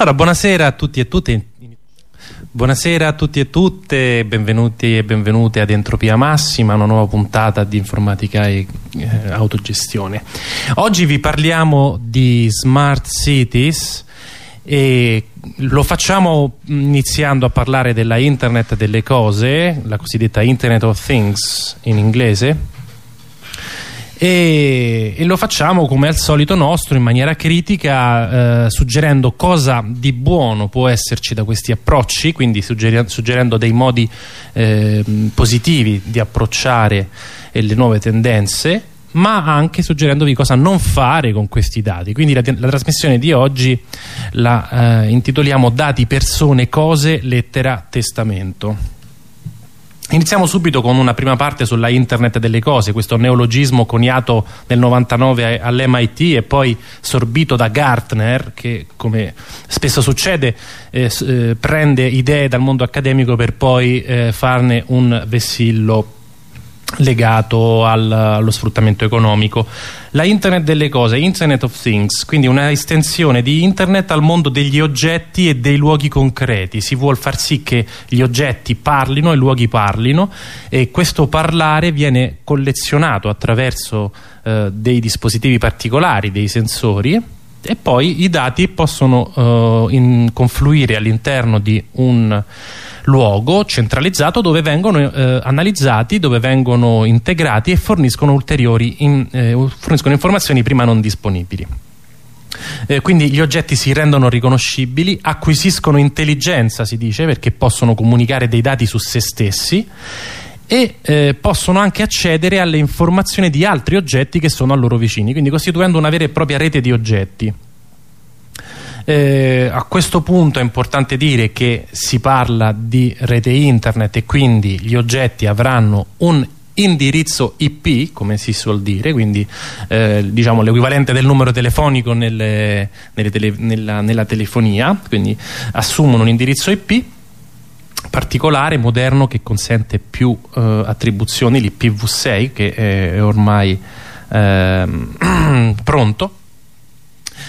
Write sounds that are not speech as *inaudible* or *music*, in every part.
Allora, buonasera a tutti e tutte. Buonasera a tutti e tutte, benvenuti e benvenute ad Entropia Massima, una nuova puntata di informatica e eh, autogestione. Oggi vi parliamo di smart cities e lo facciamo iniziando a parlare della internet delle cose, la cosiddetta Internet of Things in inglese e, e, lo facciamo come al solito nostro in maniera critica eh, suggerendo cosa di buono può esserci da questi approcci quindi suggerendo, dei modi eh, positivi di approcciare eh, le nuove tendenze ma anche suggerendovi cosa non fare con questi dati. Quindi la, la trasmissione di oggi la eh, intitoliamo dati, persone, cose, lettera, testamento Iniziamo subito con una prima parte sulla internet delle cose, questo neologismo coniato nel 99 all'MIT e poi sorbito da Gartner che come spesso succede eh, eh, prende idee dal mondo accademico per poi eh, farne un vessillo legato al, allo sfruttamento economico. La internet delle cose, internet of things, quindi una estensione di internet al mondo degli oggetti e dei luoghi concreti. Si vuole far sì che gli oggetti parlino e i luoghi parlino e questo parlare viene collezionato attraverso eh, dei dispositivi particolari, dei sensori e poi i dati possono eh, confluire all'interno di un luogo centralizzato dove vengono eh, analizzati, dove vengono integrati e forniscono ulteriori in, eh, forniscono informazioni prima non disponibili. Eh, quindi gli oggetti si rendono riconoscibili, acquisiscono intelligenza si dice perché possono comunicare dei dati su se stessi e eh, possono anche accedere alle informazioni di altri oggetti che sono a loro vicini, quindi costituendo una vera e propria rete di oggetti. Eh, a questo punto è importante dire che si parla di rete internet e quindi gli oggetti avranno un indirizzo IP come si suol dire quindi eh, diciamo l'equivalente del numero telefonico nelle, nelle tele, nella, nella telefonia quindi assumono un indirizzo IP particolare, moderno che consente più eh, attribuzioni l'IPv6 che è ormai eh, *clears throat* pronto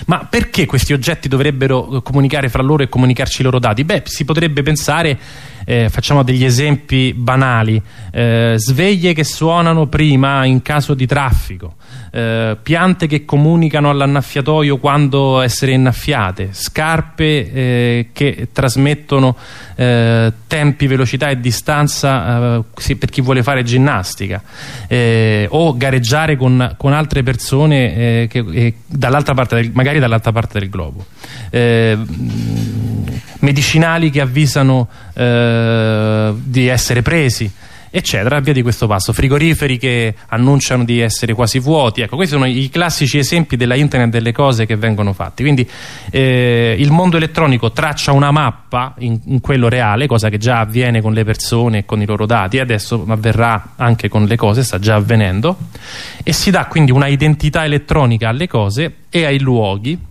ma perché questi oggetti dovrebbero eh, comunicare fra loro e comunicarci i loro dati? Beh, si potrebbe pensare, eh, facciamo degli esempi banali, eh, sveglie che suonano prima in caso di traffico, eh, piante che comunicano all'annaffiatoio quando essere innaffiate, scarpe eh, che trasmettono eh, tempi, velocità e distanza eh, per chi vuole fare ginnastica eh, o gareggiare con, con altre persone eh, che, dall'altra parte del, magari dall'altra parte del globo. Medicinali che avvisano di essere presi eccetera, via di questo passo. Frigoriferi che annunciano di essere quasi vuoti, ecco, questi sono i classici esempi della internet delle cose che vengono fatti. Quindi eh, il mondo elettronico traccia una mappa in, in, quello reale, cosa che già avviene con le persone e con i loro dati, e adesso avverrà anche con le cose, sta già avvenendo, e si dà quindi una identità elettronica alle cose e ai luoghi.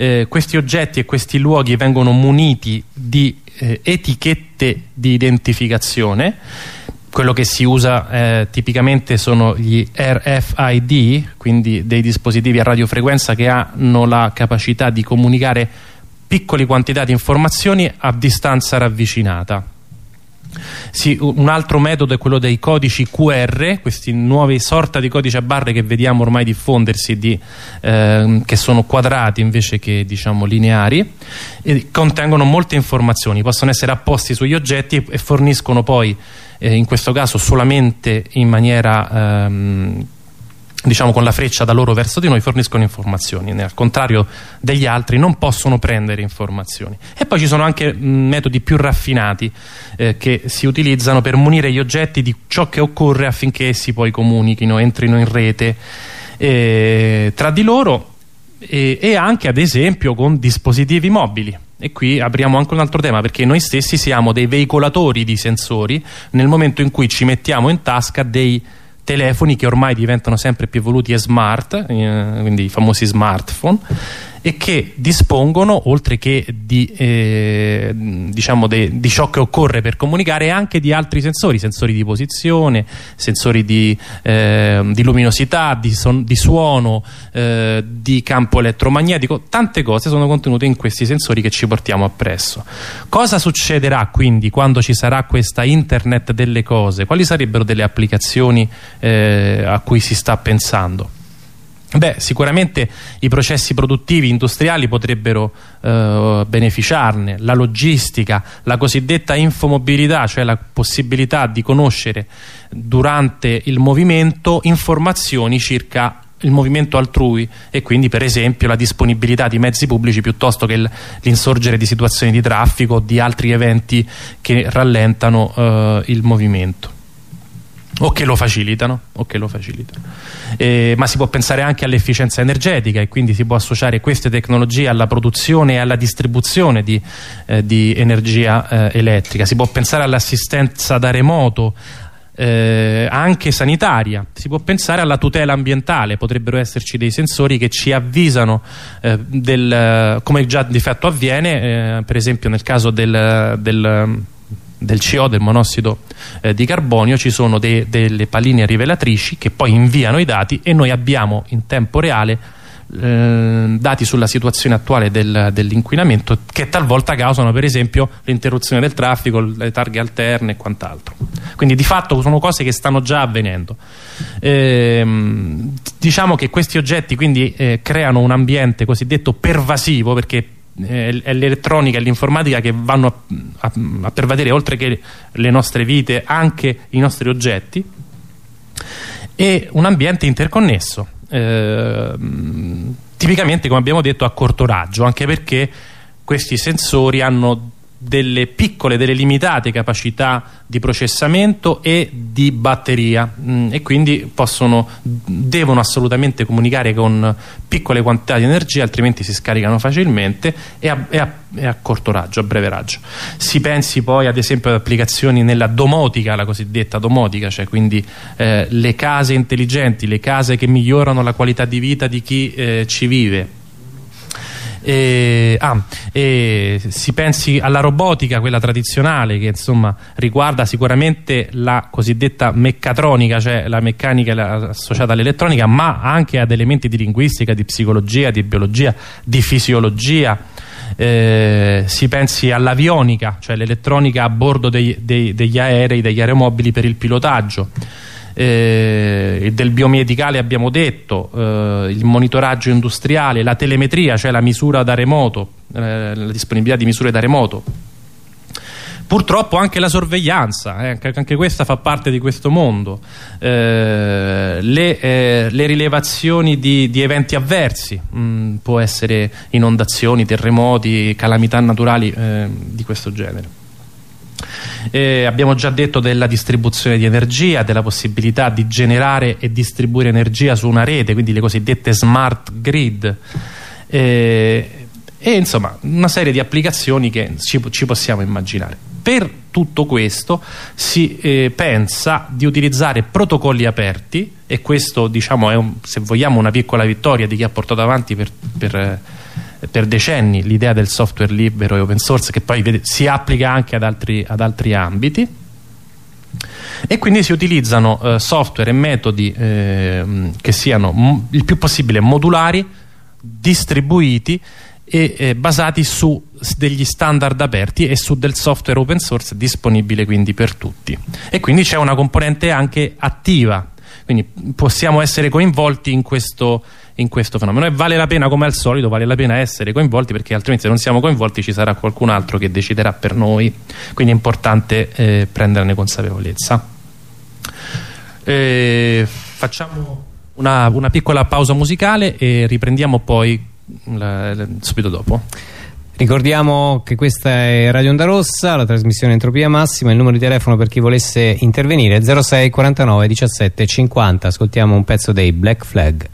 Eh, questi oggetti e questi luoghi vengono muniti di eh, etichette di identificazione. Quello che si usa eh, tipicamente sono gli RFID quindi dei dispositivi a radiofrequenza che hanno la capacità di comunicare piccole quantità di informazioni a distanza ravvicinata sì, un altro metodo è quello dei codici QR, questi nuovi sorta di codici a barre che vediamo ormai diffondersi, di, eh, che sono quadrati invece che diciamo, lineari, e contengono molte informazioni, possono essere apposti sugli oggetti e forniscono poi, eh, in questo caso solamente in maniera... Ehm, diciamo con la freccia da loro verso di noi forniscono informazioni al contrario degli altri non possono prendere informazioni. E poi ci sono anche metodi più raffinati eh, che si utilizzano per munire gli oggetti di ciò che occorre affinché essi poi comunichino, entrino in rete eh, tra di loro e, e anche ad esempio con dispositivi mobili. E qui apriamo anche un altro tema perché noi stessi siamo dei veicolatori di sensori nel momento in cui ci mettiamo in tasca dei telefoni che ormai diventano sempre più evoluti e smart, eh, quindi i famosi smartphone, e che dispongono, oltre che di, eh, diciamo di ciò che occorre per comunicare, anche di altri sensori, sensori di posizione, sensori di, eh, di luminosità, di, son, di suono, eh, di campo elettromagnetico, tante cose sono contenute in questi sensori che ci portiamo appresso. Cosa succederà quindi quando ci sarà questa internet delle cose? Quali sarebbero delle applicazioni eh, a cui si sta pensando? Beh, sicuramente i processi produttivi industriali potrebbero eh, beneficiarne, la logistica, la cosiddetta infomobilità, cioè la possibilità di conoscere durante il movimento informazioni circa il movimento altrui e quindi per esempio la disponibilità di mezzi pubblici piuttosto che l'insorgere di situazioni di traffico o di altri eventi che rallentano eh, il movimento o che lo facilitano, che lo facilitano. Eh, ma si può pensare anche all'efficienza energetica e quindi si può associare queste tecnologie alla produzione e alla distribuzione di, eh, di energia eh, elettrica. Si può pensare all'assistenza da remoto eh, anche sanitaria, si può pensare alla tutela ambientale, potrebbero esserci dei sensori che ci avvisano eh, del, come già di fatto avviene, eh, per esempio nel caso del, del del CO, del monossido eh, di carbonio, ci sono de delle palline rivelatrici che poi inviano i dati e noi abbiamo in tempo reale eh, dati sulla situazione attuale del, dell'inquinamento che talvolta causano per esempio l'interruzione del traffico, le targhe alterne e quant'altro. Quindi di fatto sono cose che stanno già avvenendo. Eh, diciamo che questi oggetti quindi eh, creano un ambiente cosiddetto pervasivo perché è l'elettronica e l'informatica che vanno a, a, a pervadere oltre che le nostre vite anche i nostri oggetti. E un ambiente interconnesso eh, tipicamente come abbiamo detto a corto raggio anche perché questi sensori hanno delle piccole, delle limitate capacità di processamento e di batteria mm, e quindi possono, devono assolutamente comunicare con piccole quantità di energia altrimenti si scaricano facilmente e a, e a, e a corto raggio, a breve raggio. Si pensi poi ad esempio ad applicazioni nella domotica, la cosiddetta domotica, cioè quindi eh, le case intelligenti, le case che migliorano la qualità di vita di chi eh, ci vive e, ah, e si pensi alla robotica, quella tradizionale, che insomma riguarda sicuramente la cosiddetta meccatronica, cioè la meccanica associata all'elettronica, ma anche ad elementi di linguistica, di psicologia, di biologia, di fisiologia. Eh, si pensi all'avionica, cioè l'elettronica a bordo dei, dei, degli aerei, degli aeromobili per il pilotaggio eh, del biomedicale abbiamo detto, eh, il monitoraggio industriale, la telemetria, cioè la misura da remoto, eh, la disponibilità di misure da remoto. Purtroppo anche la sorveglianza, eh, anche questa fa parte di questo mondo, eh, le, eh, le, rilevazioni di, di eventi avversi, mh, mm, può essere inondazioni, terremoti, calamità naturali di questo genere. Eh, abbiamo già detto della distribuzione di energia, della possibilità di generare e distribuire energia su una rete, quindi le cosiddette smart grid. Eh, e insomma una serie di applicazioni che ci, ci possiamo immaginare. Per tutto questo si eh, pensa di utilizzare protocolli aperti e questo diciamo è un, se vogliamo una piccola vittoria di chi ha portato avanti per, per per decenni l'idea del software libero e open source che poi si applica anche ad altri, ad altri, ambiti. E quindi si utilizzano eh, software e metodi eh, che siano il più possibile modulari, distribuiti e eh, basati su degli standard aperti e su del software open source disponibile quindi per tutti. E quindi c'è una componente anche attiva quindi possiamo essere coinvolti in questo, in questo fenomeno. E vale la pena come al solito vale la pena essere coinvolti perché altrimenti se non siamo coinvolti ci sarà qualcun altro che deciderà per noi. Quindi è importante eh, prenderne consapevolezza. Eh, facciamo una, una, piccola pausa musicale e riprendiamo poi la, la, subito dopo Ricordiamo che questa è Radio Onda Rossa, la trasmissione Entropia Massima, il numero di telefono per chi volesse intervenire è 06 49 17 50. Ascoltiamo un pezzo dei Black Flag.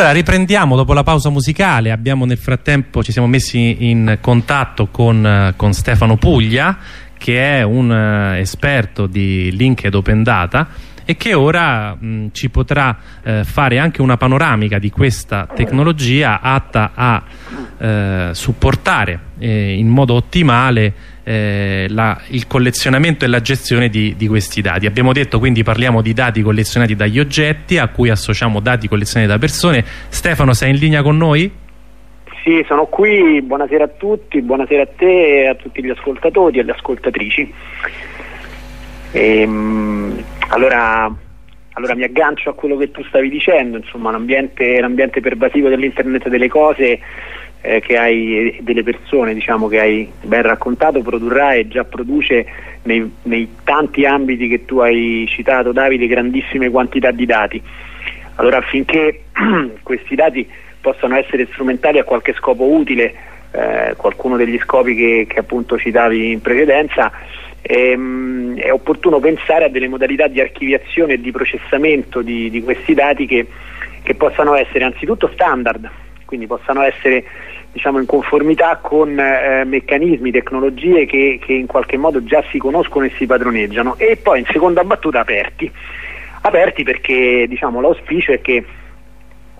Allora riprendiamo dopo la pausa musicale, abbiamo nel frattempo ci siamo messi in contatto con, con Stefano Puglia che è un uh, esperto di Linked Open Data e che ora mh, ci potrà eh, fare anche una panoramica di questa tecnologia atta a eh, supportare eh, in modo ottimale eh, la, il collezionamento e la gestione di, di, questi dati. Abbiamo detto quindi parliamo di dati collezionati dagli oggetti a cui associamo dati collezionati da persone. Stefano sei in linea con noi? Sì, sono qui, buonasera a tutti, buonasera a te e a tutti gli ascoltatori e le ascoltatrici. Ehm, allora, allora, mi aggancio a quello che tu stavi dicendo, insomma l'ambiente, pervasivo dell'internet delle cose eh, che hai, delle persone diciamo, che hai ben raccontato produrrà e già produce nei, nei tanti ambiti che tu hai citato Davide grandissime quantità di dati. Allora affinché *clears throat* questi dati possano essere strumentali a qualche scopo utile, eh, qualcuno degli scopi che, che, appunto citavi in precedenza, ehm, è opportuno pensare a delle modalità di archiviazione e di processamento di, di questi dati che, che possano essere anzitutto standard, quindi possano essere diciamo, in conformità con eh, meccanismi, tecnologie che, che, in qualche modo già si conoscono e si padroneggiano e poi in seconda battuta aperti. Aperti perché diciamo, l'auspicio è che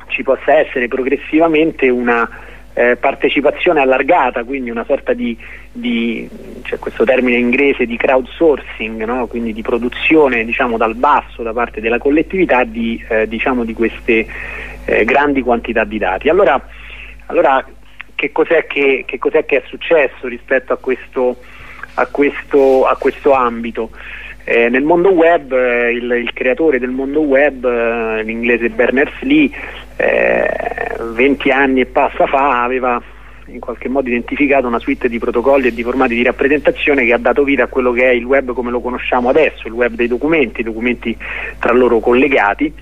ci possa essere progressivamente una eh, partecipazione allargata, quindi una sorta di, di c'è questo termine inglese di crowdsourcing, no? quindi di produzione diciamo, dal basso da parte della collettività di, eh, diciamo, di queste eh, grandi quantità di dati. Allora, allora che, cos'è che, che, cos'è che, è successo rispetto a questo, a questo, a questo ambito? Eh, nel mondo web, eh, il, il, creatore del mondo web, eh, l'inglese Berners-Lee, 20 eh, anni e passa fa aveva in qualche modo identificato una suite di protocolli e di formati di rappresentazione che ha dato vita a quello che è il web come lo conosciamo adesso, il web dei documenti, documenti tra loro collegati.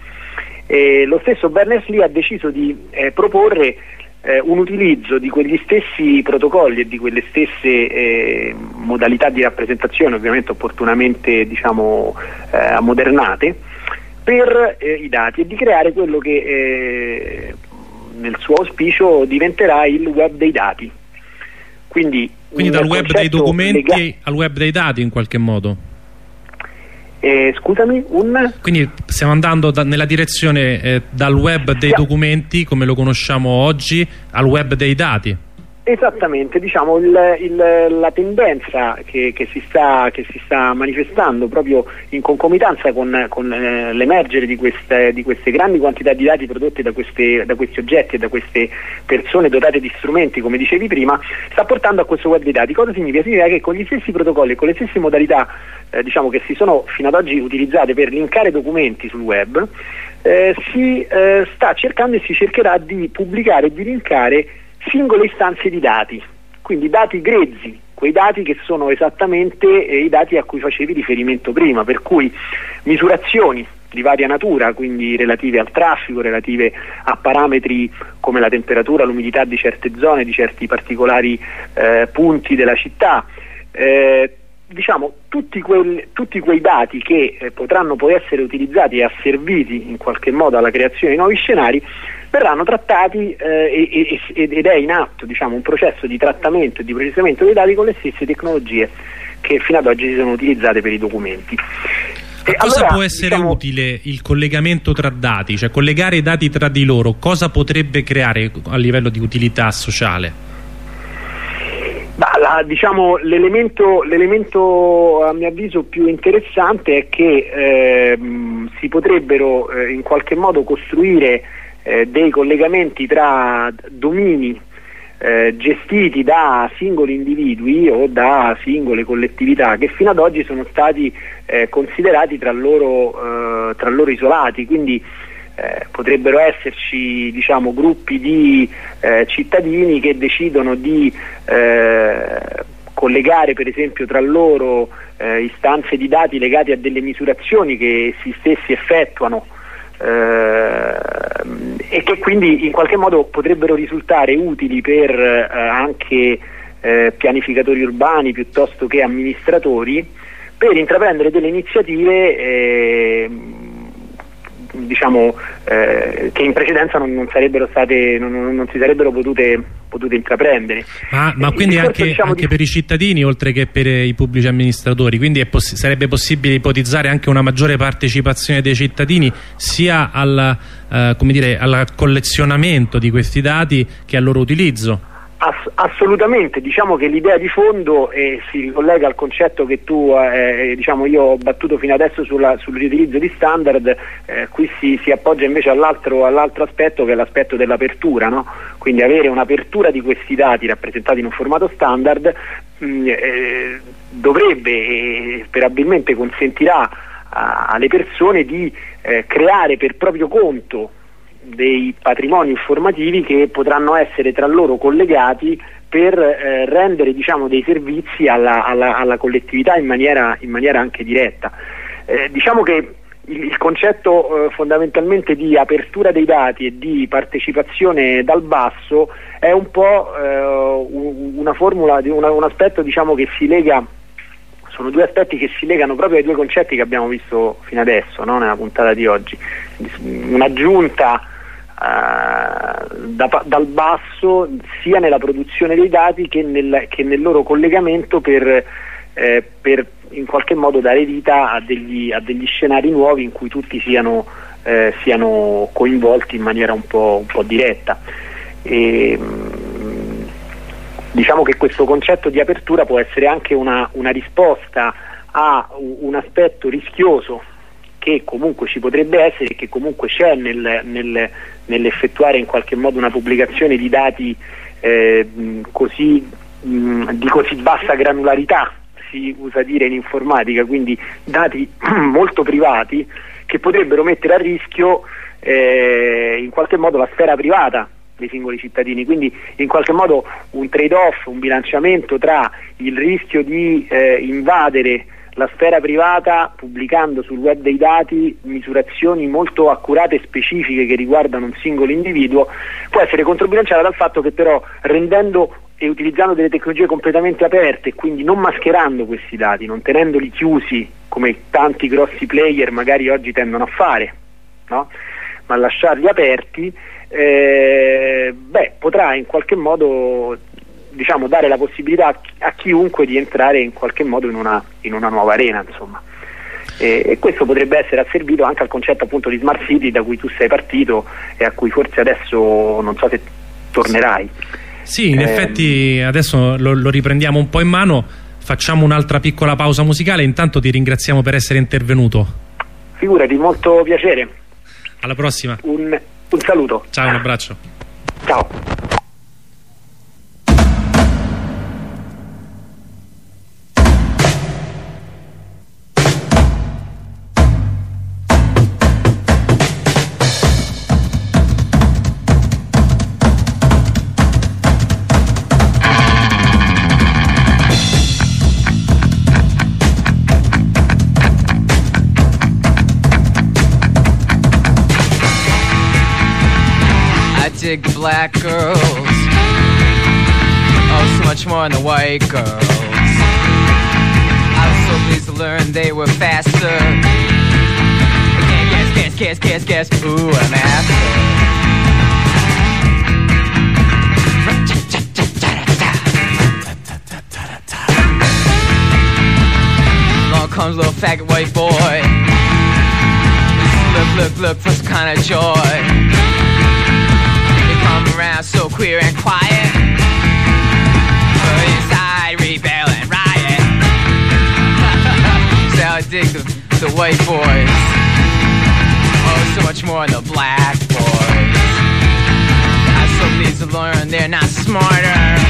E lo stesso Berners-Lee ha deciso di eh, proporre eh, un utilizzo di quegli stessi protocolli e di quelle stesse eh, modalità di rappresentazione, ovviamente opportunamente diciamo, eh, ammodernate, per eh, i dati e di creare quello che eh, nel suo auspicio diventerà il web dei dati. Quindi, Quindi dal web dei documenti al web dei dati in qualche modo? Eh, scusami, un... Quindi stiamo andando da, nella direzione eh, dal web dei documenti, come lo conosciamo oggi, al web dei dati. Esattamente, diciamo, il, il, la tendenza che, che, si sta, che, si sta, manifestando proprio in concomitanza con, con eh, l'emergere di queste, di queste, grandi quantità di dati prodotti da, queste, da, questi oggetti e da queste persone dotate di strumenti, come dicevi prima, sta portando a questo web dei dati. Cosa significa? Significa che con gli stessi protocolli e con le stesse modalità eh, diciamo, che si sono fino ad oggi utilizzate per linkare documenti sul web, eh, si eh, sta cercando e si cercherà di pubblicare e di linkare singole istanze di dati, quindi dati grezzi, quei dati che sono esattamente eh, i dati a cui facevi riferimento prima, per cui misurazioni di varia natura, quindi relative al traffico, relative a parametri come la temperatura, l'umidità di certe zone, di certi particolari eh, punti della città. Eh, diciamo, tutti, quel, tutti, quei dati che eh, potranno poi essere utilizzati e asserviti in qualche modo alla creazione di nuovi scenari verranno trattati eh, ed è in atto diciamo, un processo di trattamento e di processamento dei dati con le stesse tecnologie che fino ad oggi si sono utilizzate per i documenti. E cosa allora, può essere diciamo, utile il collegamento tra dati, cioè collegare i dati tra di loro, cosa potrebbe creare a livello di utilità sociale? Diciamo, l'elemento, a mio avviso più interessante è che eh, si potrebbero eh, in qualche modo costruire eh, dei collegamenti tra domini eh, gestiti da singoli individui o da singole collettività che fino ad oggi sono stati eh, considerati tra loro, eh, tra loro, isolati, quindi eh, potrebbero esserci diciamo, gruppi di eh, cittadini che decidono di collegare per esempio tra loro istanze di dati legate a delle misurazioni che essi stessi effettuano eh, e che quindi in qualche modo potrebbero risultare utili per eh, anche eh, pianificatori urbani piuttosto che amministratori per intraprendere delle iniziative diciamo, eh, che in precedenza non, non, state, non, non si sarebbero potute, potute intraprendere. Ma, ma quindi discorso, anche, diciamo, anche di... per i cittadini oltre che per i pubblici amministratori, quindi poss sarebbe possibile ipotizzare anche una maggiore partecipazione dei cittadini sia al, eh, dire, al collezionamento di questi dati che al loro utilizzo? Ass assolutamente, diciamo che l'idea di fondo eh, si ricollega al concetto che tu, eh, diciamo io ho battuto fino adesso sull'utilizzo di standard, eh, qui si, si, appoggia invece all'altro all aspetto che è l'aspetto dell'apertura, no? quindi avere un'apertura di questi dati rappresentati in un formato standard mh, mm, eh, dovrebbe e sperabilmente consentirà alle persone di eh, creare per proprio conto dei patrimoni informativi che potranno essere tra loro collegati per eh, rendere diciamo, dei servizi alla, alla, alla collettività in maniera, in maniera, anche diretta. Eh, diciamo che il, il concetto eh, fondamentalmente di apertura dei dati e di partecipazione dal basso è un po' eh, una formula, una, un aspetto diciamo, che si lega sono due aspetti che si legano proprio ai due concetti che abbiamo visto fino adesso no? nella puntata di oggi. Un'aggiunta da, dal basso sia nella produzione dei dati che nel, che nel loro collegamento per, eh, per, in qualche modo dare vita a degli, a degli scenari nuovi in cui tutti siano, eh, siano coinvolti in maniera un po', un po diretta. E, mm, diciamo che questo concetto di apertura può essere anche una, una risposta a un aspetto rischioso che comunque ci potrebbe essere e che comunque c'è nel, nel, nell'effettuare in qualche modo una pubblicazione di dati eh, così, mh, di così bassa granularità, si usa dire in informatica, quindi dati *clears throat* molto privati che potrebbero mettere a rischio eh, in qualche modo la sfera privata dei singoli cittadini, quindi in qualche modo un trade-off, un bilanciamento tra il rischio di eh, invadere la sfera privata pubblicando sul web dei dati misurazioni molto accurate e specifiche che riguardano un singolo individuo può essere controbilanciata dal fatto che però rendendo e utilizzando delle tecnologie completamente aperte quindi non mascherando questi dati, non tenendoli chiusi come tanti grossi player magari oggi tendono a fare, no? ma lasciarli aperti, eh, beh, potrà in qualche modo diciamo, dare la possibilità a, chiunque di entrare in qualche modo in una, in una nuova arena. Insomma. E, e, questo potrebbe essere asservito anche al concetto appunto di smart city da cui tu sei partito e a cui forse adesso non so se tornerai. Sì, in eh, effetti adesso lo, lo riprendiamo un po' in mano, facciamo un'altra piccola pausa musicale, intanto ti ringraziamo per essere intervenuto. Figurati, molto piacere. Alla prossima. Un, un saluto. Ciao, un abbraccio. Ciao. Black girls. Oh, so much more than the white girls. I was so pleased to learn they were faster. Guess, guess, guess, guess, guess. Ooh, I'm after. Comes little faggot white boy. Look, look, look for some kind of joy around so queer and quiet. But inside, rebel and riot. *laughs* so I dig the, the white boys. Oh, so much more than the black boys. I so pleased to learn they're not smarter.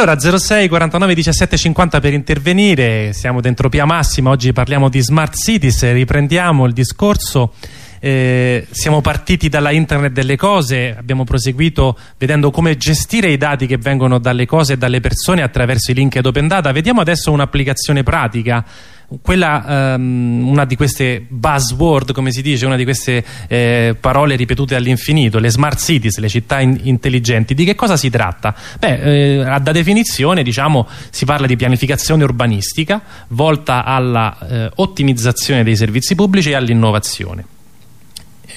Allora 06 49 17 50 per intervenire, siamo dentro Pia Massima, oggi parliamo di smart cities, riprendiamo il discorso. Eh, siamo partiti dalla internet delle cose, abbiamo proseguito vedendo come gestire i dati che vengono dalle cose e dalle persone attraverso i link ed open data. Vediamo adesso un'applicazione pratica quella, um, una di queste buzzword, come si dice, una di queste eh, parole ripetute all'infinito, le smart cities, le città in intelligenti, di che cosa si tratta? Beh, eh, da definizione diciamo, si parla di pianificazione urbanistica volta alla eh, ottimizzazione dei servizi pubblici e all'innovazione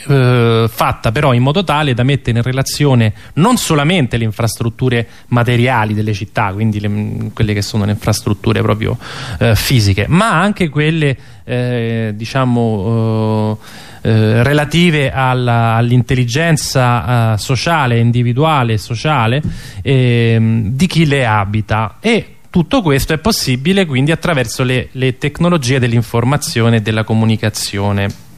eh, fatta però in modo tale da mettere in relazione non solamente le infrastrutture materiali delle città, quindi le, quelle che sono le infrastrutture proprio eh, fisiche, ma anche quelle eh, diciamo eh, eh, relative all'intelligenza all sociale, individuale sociale ehm, di chi le abita. E tutto questo è possibile quindi attraverso le, le tecnologie dell'informazione e della comunicazione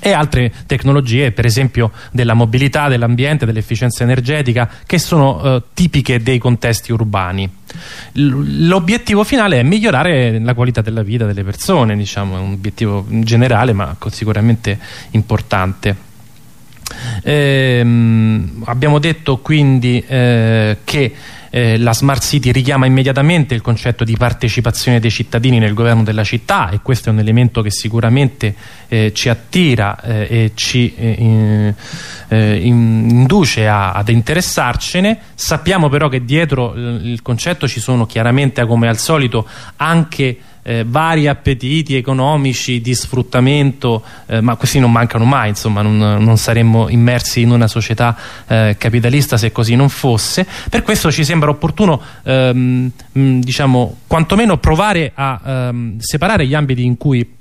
e altre tecnologie per esempio della mobilità, dell'ambiente, dell'efficienza energetica che sono eh, tipiche dei contesti urbani. L'obiettivo finale è migliorare la qualità della vita delle persone, diciamo, è un obiettivo generale ma sicuramente importante. Ehm, abbiamo detto quindi eh, che eh, la Smart City richiama immediatamente il concetto di partecipazione dei cittadini nel governo della città e questo è un elemento che sicuramente eh, ci attira eh, e ci eh, in, eh, induce a, ad interessarcene. Sappiamo però che dietro il concetto ci sono chiaramente come al solito anche eh, vari appetiti economici di sfruttamento eh, ma questi non mancano mai insomma non, non saremmo immersi in una società eh, capitalista se così non fosse. Per questo ci sembra opportuno ehm, diciamo quantomeno provare a ehm, separare gli ambiti in cui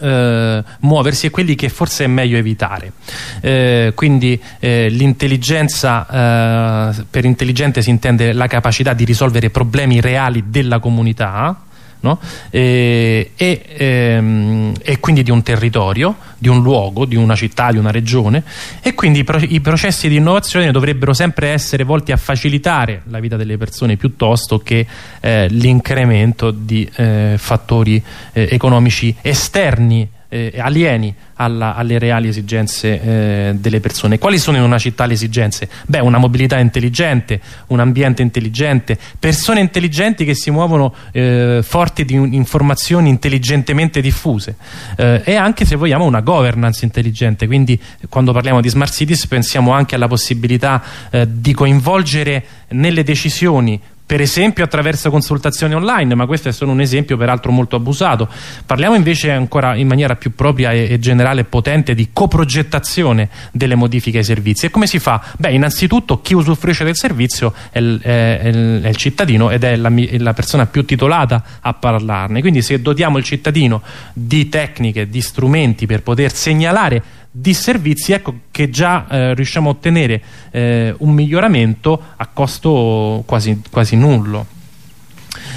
eh, muoversi e quelli che forse è meglio evitare. Eh, quindi eh, l'intelligenza eh, per intelligente si intende la capacità di risolvere problemi reali della comunità no? e, e, ehm, e, quindi di un territorio, di un luogo, di una città, di una regione e quindi i, pro i, processi di innovazione dovrebbero sempre essere volti a facilitare la vita delle persone piuttosto che eh, l'incremento di eh, fattori eh, economici esterni eh, alieni alla, alle reali esigenze eh, delle persone. Quali sono in una città le esigenze? Beh, una mobilità intelligente, un ambiente intelligente, persone intelligenti che si muovono eh, forti di informazioni intelligentemente diffuse eh, e anche se vogliamo una governance intelligente, quindi quando parliamo di smart cities pensiamo anche alla possibilità eh, di coinvolgere nelle decisioni per esempio attraverso consultazioni online, ma questo è solo un esempio peraltro molto abusato. Parliamo invece ancora in maniera più propria e, e generale e potente di coprogettazione delle modifiche ai servizi. E come si fa? Beh, innanzitutto chi usufruisce del servizio è il, è il, è il cittadino ed è la, la, persona più titolata a parlarne. Quindi se dotiamo il cittadino di tecniche, di strumenti per poter segnalare di servizi ecco, che già eh, riusciamo a ottenere eh, un miglioramento a costo quasi, quasi nullo.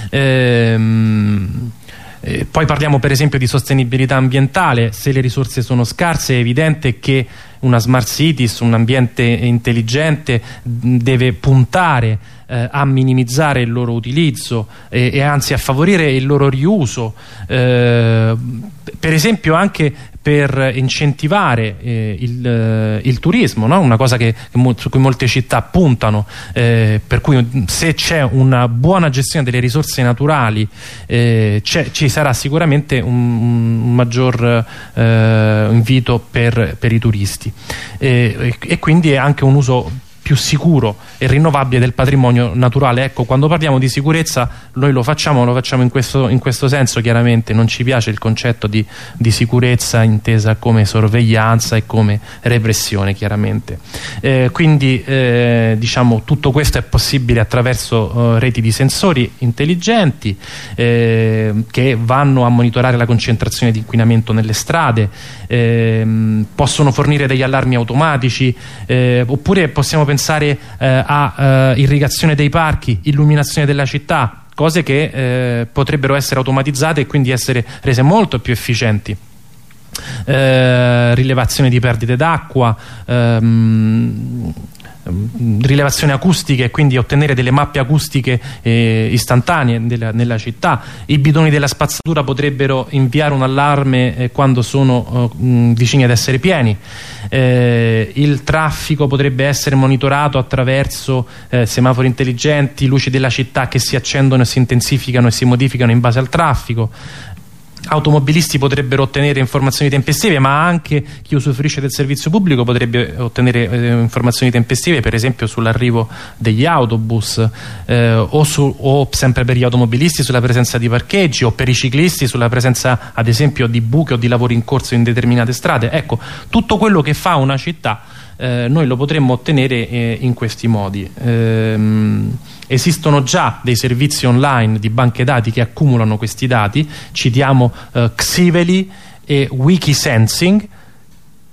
Ehm, eh, poi parliamo per esempio di sostenibilità ambientale, se le risorse sono scarse è evidente che una smart cities, un ambiente intelligente deve puntare eh, a minimizzare il loro utilizzo e, e, anzi a favorire il loro riuso eh, per esempio anche per incentivare eh, il, eh, il, turismo, no? una cosa che, che su cui molte città puntano, eh, per cui se c'è una buona gestione delle risorse naturali eh, ci sarà sicuramente un, un maggior eh, invito per, per, i turisti e, e quindi è anche un uso più sicuro e rinnovabile del patrimonio naturale. Ecco, quando parliamo di sicurezza noi lo facciamo, lo facciamo in questo, in questo senso chiaramente, non ci piace il concetto di, di, sicurezza intesa come sorveglianza e come repressione chiaramente. Eh, quindi eh, diciamo tutto questo è possibile attraverso eh, reti di sensori intelligenti eh, che vanno a monitorare la concentrazione di inquinamento nelle strade, ehm, possono fornire degli allarmi automatici eh, oppure possiamo pensare eh, a eh, irrigazione dei parchi, illuminazione della città, cose che eh, potrebbero essere automatizzate e quindi essere rese molto più efficienti. Eh, rilevazione di perdite d'acqua ehm, rilevazioni acustiche e quindi ottenere delle mappe acustiche eh, istantanee della, nella città. I bidoni della spazzatura potrebbero inviare un allarme eh, quando sono eh, mh, vicini ad essere pieni. Eh, il traffico potrebbe essere monitorato attraverso eh, semafori intelligenti luci della città che si accendono e si intensificano e si modificano in base al traffico automobilisti potrebbero ottenere informazioni tempestive ma anche chi usufruisce del servizio pubblico potrebbe ottenere eh, informazioni tempestive per esempio sull'arrivo degli autobus eh, o, su, o, sempre per gli automobilisti sulla presenza di parcheggi o per i ciclisti sulla presenza ad esempio di buche o di lavori in corso in determinate strade. Ecco tutto quello che fa una città eh, noi lo potremmo ottenere eh, in questi modi. Ehm, esistono già dei servizi online di banche dati che accumulano questi dati. Citiamo eh, Xiveli e Wikisensing.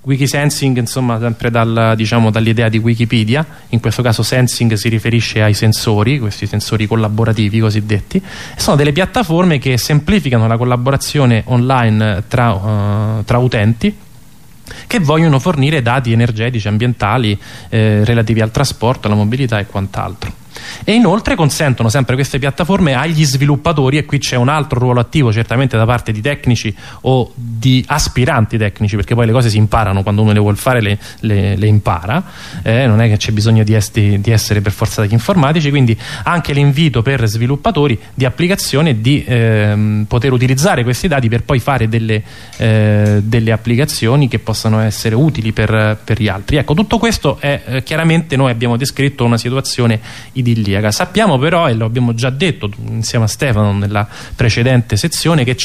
Wikisensing insomma sempre dal, diciamo, dall'idea di Wikipedia. In questo caso sensing si riferisce ai sensori questi sensori collaborativi cosiddetti. Sono delle piattaforme che semplificano la collaborazione online tra, uh, tra utenti che vogliono fornire dati energetici, ambientali eh, relativi al trasporto, alla mobilità e quant'altro e inoltre consentono sempre queste piattaforme agli sviluppatori e qui c'è un altro ruolo attivo certamente da parte di tecnici o di aspiranti tecnici perché poi le cose si imparano quando uno le vuole fare le, le, le impara eh, non è che c'è bisogno di, esti, di, essere per forza degli informatici quindi anche l'invito per sviluppatori di applicazione di ehm, poter utilizzare questi dati per poi fare delle, eh, delle applicazioni che possano essere utili per, per, gli altri ecco tutto questo è eh, chiaramente noi abbiamo descritto una situazione idilliaca. Sappiamo però, e lo abbiamo già detto insieme a Stefano nella precedente sezione, che,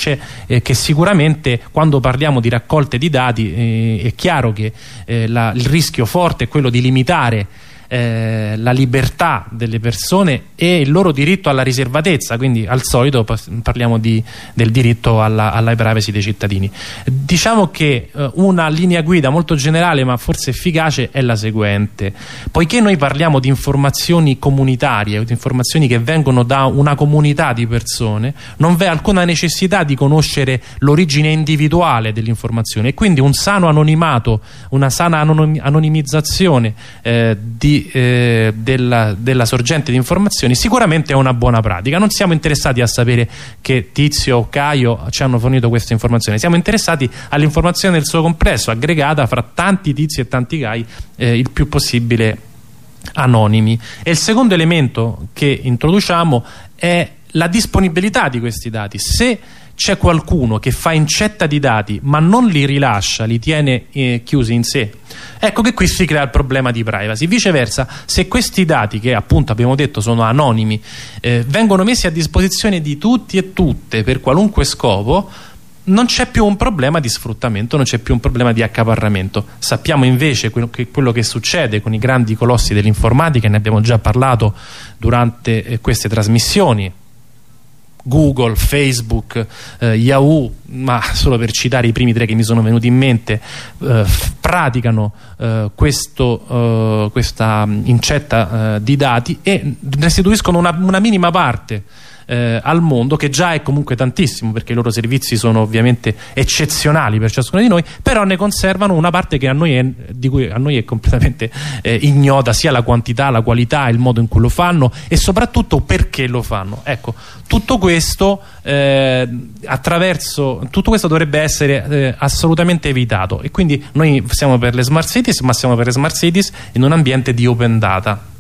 eh, che sicuramente quando parliamo di raccolte di dati eh, è chiaro che eh, la, il rischio forte è quello di limitare eh, la libertà delle persone e il loro diritto alla riservatezza. Quindi al solito parliamo di, del diritto alla, alla, privacy dei cittadini. Diciamo che eh, una linea guida molto generale ma forse efficace è la seguente. Poiché noi parliamo di informazioni comunitarie di informazioni che vengono da una comunità di persone non v'è alcuna necessità di conoscere l'origine individuale dell'informazione. E quindi un sano anonimato una sana anonimizzazione eh, di eh, della, della, sorgente di informazioni sicuramente è una buona pratica. Non siamo interessati a sapere che Tizio o Caio ci hanno fornito queste informazioni. Siamo interessati all'informazione nel suo complesso aggregata fra tanti Tizi e tanti Cai eh, il più possibile anonimi. E il secondo elemento che introduciamo è la disponibilità di questi dati. Se c'è qualcuno che fa incetta di dati ma non li rilascia, li tiene eh, chiusi in sé. Ecco che qui si crea il problema di privacy. Viceversa se questi dati che appunto abbiamo detto sono anonimi eh, vengono messi a disposizione di tutti e tutte per qualunque scopo non c'è più un problema di sfruttamento, non c'è più un problema di accaparramento. Sappiamo invece quello che, quello che succede con i grandi colossi dell'informatica, ne abbiamo già parlato durante eh, queste trasmissioni, Google, Facebook, eh, Yahoo, ma solo per citare i primi tre che mi sono venuti in mente, eh, praticano eh, questo, eh, questa incetta eh, di dati e restituiscono una, una minima parte eh, al mondo che già è comunque tantissimo perché i loro servizi sono ovviamente eccezionali per ciascuno di noi però ne conservano una parte che a noi è, di cui a noi è completamente eh, ignota sia la quantità, la qualità, il modo in cui lo fanno e soprattutto perché lo fanno. Ecco tutto questo eh, attraverso tutto questo dovrebbe essere eh, assolutamente evitato. E quindi noi siamo per le smart cities ma siamo per le smart cities in un ambiente di open data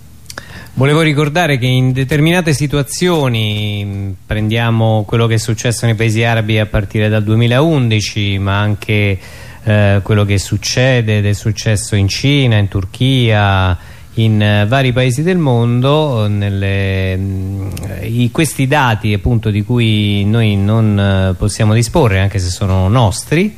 Volevo ricordare che in determinate situazioni, prendiamo quello che è successo nei paesi arabi a partire dal 2011, ma anche eh, quello che succede ed è successo in Cina, in Turchia, in eh, vari paesi del mondo, nelle, mh, i, questi dati appunto di cui noi non eh, possiamo disporre, anche se sono nostri,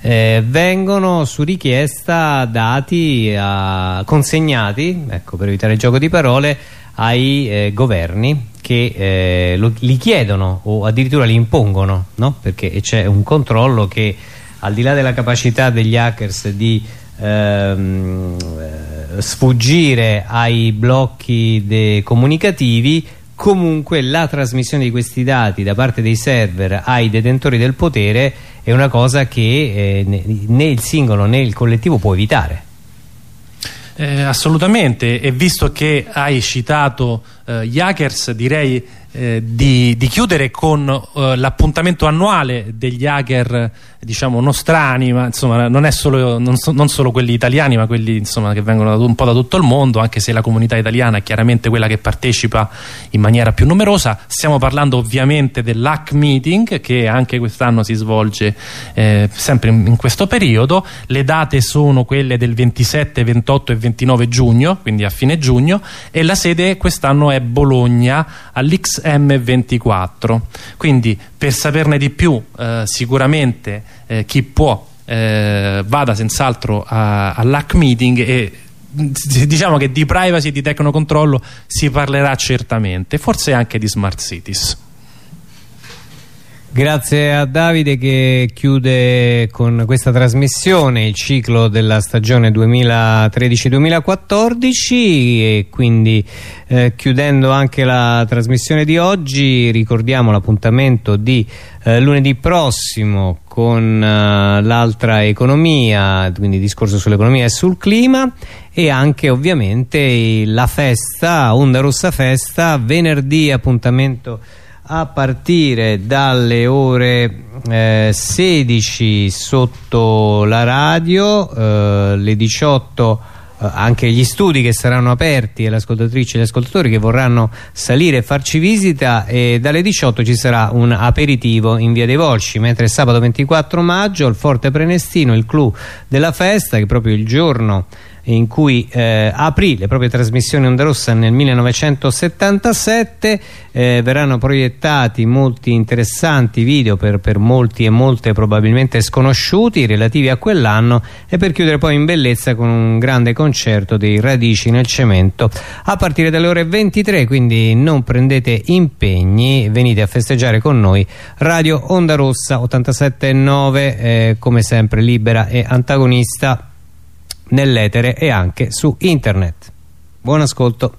eh, vengono su richiesta dati a, consegnati, ecco per evitare il gioco di parole, ai eh, governi che eh, lo, li chiedono o addirittura li impongono, no? perché c'è un controllo che al di là della capacità degli hackers di ehm, eh, sfuggire ai blocchi comunicativi comunque la trasmissione di questi dati da parte dei server ai detentori del potere è una cosa che eh, né il singolo né il collettivo può evitare. Eh, assolutamente. E visto che hai citato eh, gli hackers direi eh, di, di, chiudere con eh, l'appuntamento annuale degli hacker diciamo nostrani ma insomma non solo, non, so, non solo quelli italiani ma quelli insomma che vengono da, un po' da tutto il mondo anche se la comunità italiana è chiaramente quella che partecipa in maniera più numerosa. Stiamo parlando ovviamente dell'hack meeting che anche quest'anno si svolge eh, sempre in, in questo periodo. Le date sono quelle del 27 28 e 29 giugno quindi a fine giugno e la sede quest'anno è Bologna all'X M24 quindi per saperne di più eh, sicuramente eh, chi può eh, vada senz'altro all'hack meeting e diciamo che di privacy e di tecnocontrollo si parlerà certamente forse anche di smart cities Grazie a Davide che chiude con questa trasmissione il ciclo della stagione 2013-2014 e quindi eh, chiudendo anche la trasmissione di oggi ricordiamo l'appuntamento di eh, lunedì prossimo con eh, l'altra economia, quindi discorso sull'economia e sul clima e anche ovviamente la festa, Onda Rossa Festa, venerdì appuntamento a partire dalle ore eh, 16 sotto la radio, eh, le 18 eh, anche gli studi che saranno aperti e le ascoltatrici e gli ascoltatori che vorranno salire e farci visita e dalle 18 ci sarà un aperitivo in via dei Volsci mentre sabato 24 maggio al Forte Prenestino il clou della festa che proprio il giorno in cui eh, aprì le proprie trasmissioni Onda Rossa nel 1977 eh, verranno proiettati molti interessanti video per, per, molti e molte probabilmente sconosciuti relativi a quell'anno e per chiudere poi in bellezza con un grande concerto dei Radici nel Cemento. A partire dalle ore 23 quindi non prendete impegni venite a festeggiare con noi Radio Onda Rossa 87.9 eh, come sempre libera e antagonista nell'etere e anche su internet. Buon ascolto.